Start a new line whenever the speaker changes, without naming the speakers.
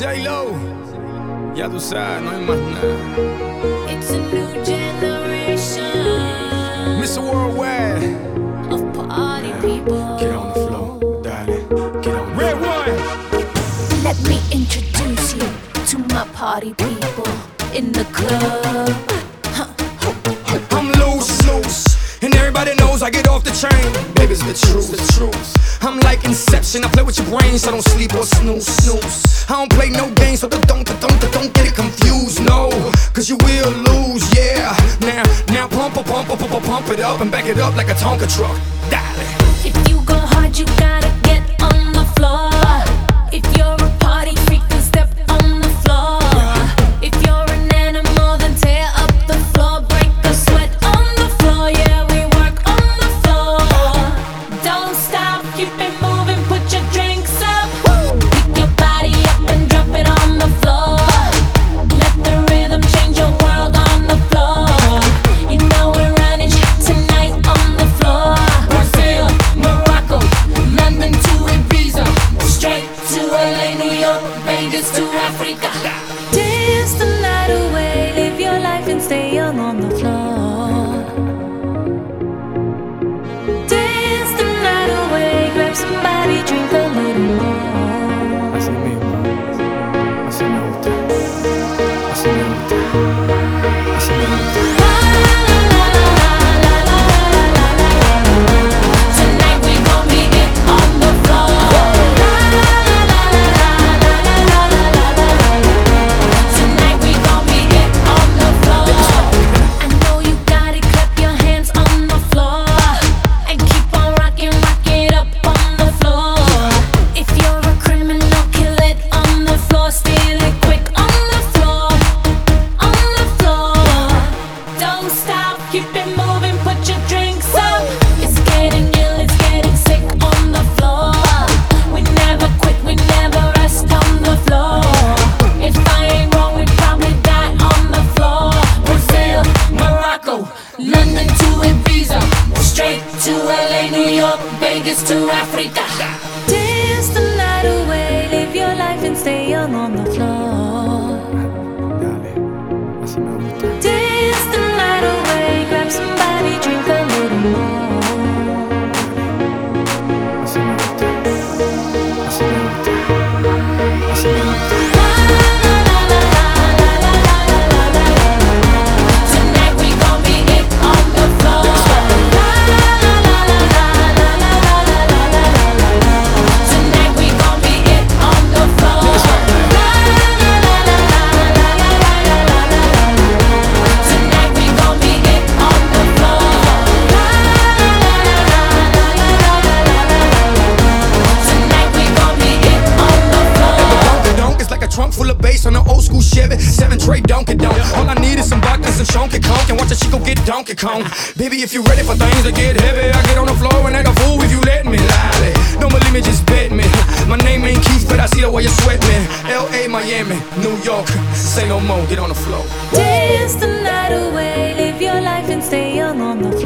J-Lo, ya tú sabes, no hay más nada.
It's a new generation
Mr. Worldwide,
of party people. get
on the floor, darling, get on. RedOne.
Let me introduce you to my party people in the club.
Everybody knows I get off the train. Baby's the truth, the truth. I'm like Inception, I play with your brain, so don't sleep or snooze, snooze. I don't play no games, so don't, don't, don't, don't get it confused, no, cause you will lose, yeah. Now, now pump, pump, pump, pump, pump, pump it up and back it up like a Tonka truck, darling.
If you go hard, you gotta get on the floor. If you're to Africa.
straight Donkey donk. All I need is some vodka, some chunky Kong, and watch a chico get Donkey Kong. Baby, if you ready for things to get heavy, I get on the floor and act a fool if you let me. Lolly, don't believe me, just bet me. My name ain't Keith, but I see the way you sweat me. L.A., Miami, New York, say no more, get on the floor.
Dance the night away, live your life and stay young on the